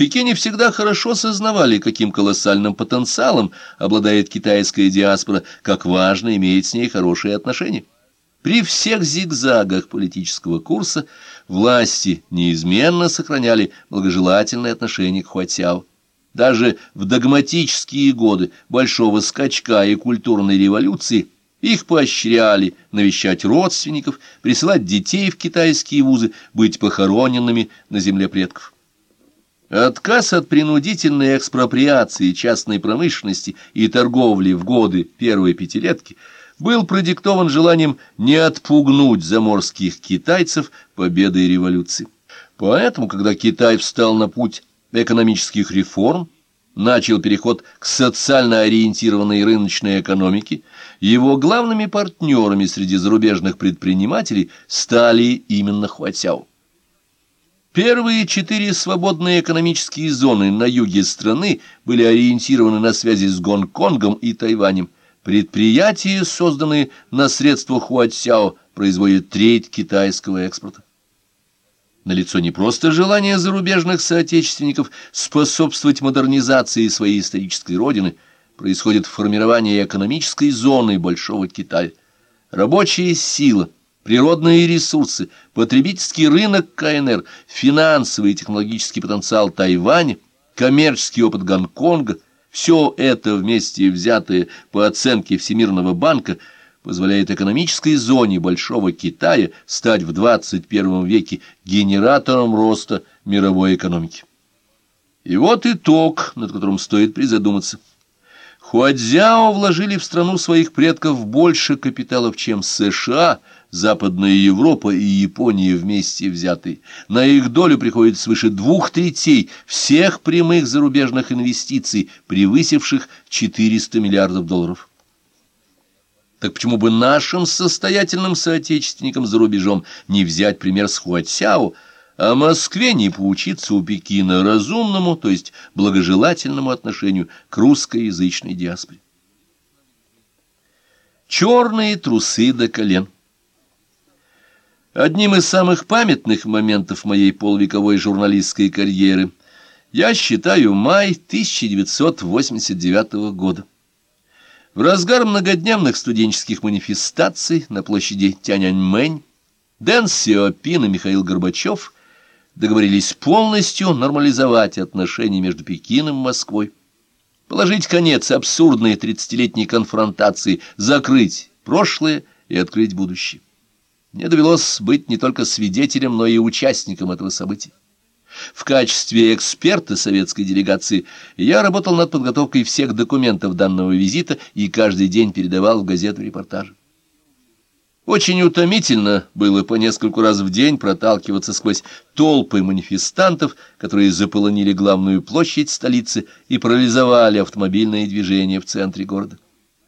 Пекине всегда хорошо сознавали, каким колоссальным потенциалом обладает китайская диаспора, как важно иметь с ней хорошие отношения. При всех зигзагах политического курса власти неизменно сохраняли благожелательные отношения к Хуатяо. Даже в догматические годы большого скачка и культурной революции их поощряли навещать родственников, присылать детей в китайские вузы, быть похороненными на земле предков. Отказ от принудительной экспроприации частной промышленности и торговли в годы первой пятилетки был продиктован желанием не отпугнуть заморских китайцев победой революции. Поэтому, когда Китай встал на путь экономических реформ, начал переход к социально ориентированной рыночной экономике, его главными партнерами среди зарубежных предпринимателей стали именно Хуатяо. Первые четыре свободные экономические зоны на юге страны были ориентированы на связи с Гонконгом и Тайванем. Предприятия, созданные на средства Хуатсяо, производят треть китайского экспорта. Налицо не просто желание зарубежных соотечественников способствовать модернизации своей исторической родины, происходит формирование экономической зоны Большого Китая. Рабочая сила – природные ресурсы, потребительский рынок КНР, финансовый и технологический потенциал Тайваня, коммерческий опыт Гонконга – все это вместе взятое по оценке Всемирного банка позволяет экономической зоне Большого Китая стать в 21 веке генератором роста мировой экономики. И вот итог, над которым стоит призадуматься. Хуадзяо вложили в страну своих предков больше капиталов, чем США – Западная Европа и Япония вместе взятые. На их долю приходит свыше двух третей всех прямых зарубежных инвестиций, превысивших 400 миллиардов долларов. Так почему бы нашим состоятельным соотечественникам за рубежом не взять пример с Хуатсяо, а Москве не поучиться у Пекина разумному, то есть благожелательному отношению к русскоязычной диаспоре? Черные трусы до колен. Одним из самых памятных моментов моей полвековой журналистской карьеры я считаю май 1989 года. В разгар многодневных студенческих манифестаций на площади Тяньаньмэнь Дэн Сиопин и Михаил Горбачев договорились полностью нормализовать отношения между Пекином и Москвой, положить конец абсурдной тридцатилетней конфронтации, закрыть прошлое и открыть будущее. Мне довелось быть не только свидетелем, но и участником этого события. В качестве эксперта советской делегации я работал над подготовкой всех документов данного визита и каждый день передавал в газету репортажи. Очень утомительно было по нескольку раз в день проталкиваться сквозь толпы манифестантов, которые заполонили главную площадь столицы и парализовали автомобильное движение в центре города.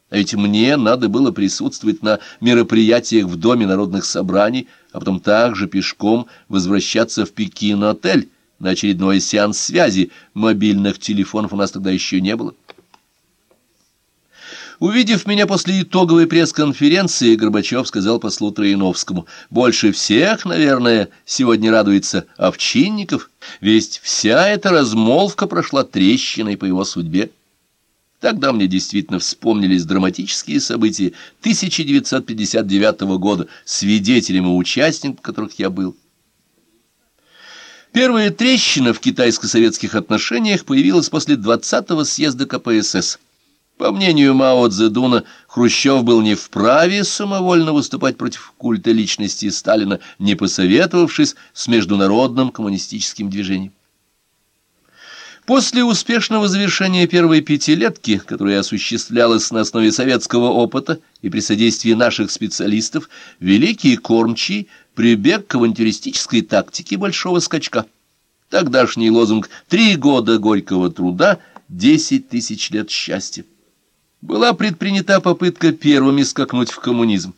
А ведь мне надо было присутствовать на мероприятиях в Доме народных собраний, а потом также пешком возвращаться в Пекин-отель на очередной сеанс связи. Мобильных телефонов у нас тогда еще не было. Увидев меня после итоговой пресс-конференции, Горбачев сказал послу Троиновскому, «Больше всех, наверное, сегодня радуется Овчинников, ведь вся эта размолвка прошла трещиной по его судьбе». Тогда мне действительно вспомнились драматические события 1959 года, свидетелем и участником которых я был. Первая трещина в китайско-советских отношениях появилась после 20-го съезда КПСС. По мнению Мао Цзэдуна, Хрущев был не вправе самовольно выступать против культа личности Сталина, не посоветовавшись с международным коммунистическим движением. После успешного завершения первой пятилетки, которая осуществлялась на основе советского опыта и при содействии наших специалистов, великий кормчий прибег к авантюристической тактике большого скачка. Тогдашний лозунг «Три года горького труда, десять тысяч лет счастья». Была предпринята попытка первыми скакнуть в коммунизм.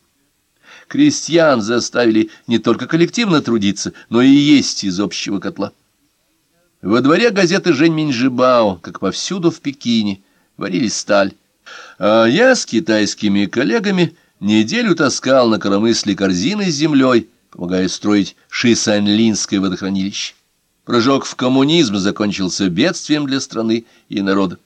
Крестьян заставили не только коллективно трудиться, но и есть из общего котла. Во дворе газеты «Жень Минжибао», как повсюду в Пекине, варили сталь. А я с китайскими коллегами неделю таскал на коромысле корзины с землей, помогая строить Шисанлинское водохранилище. Прыжок в коммунизм закончился бедствием для страны и народа.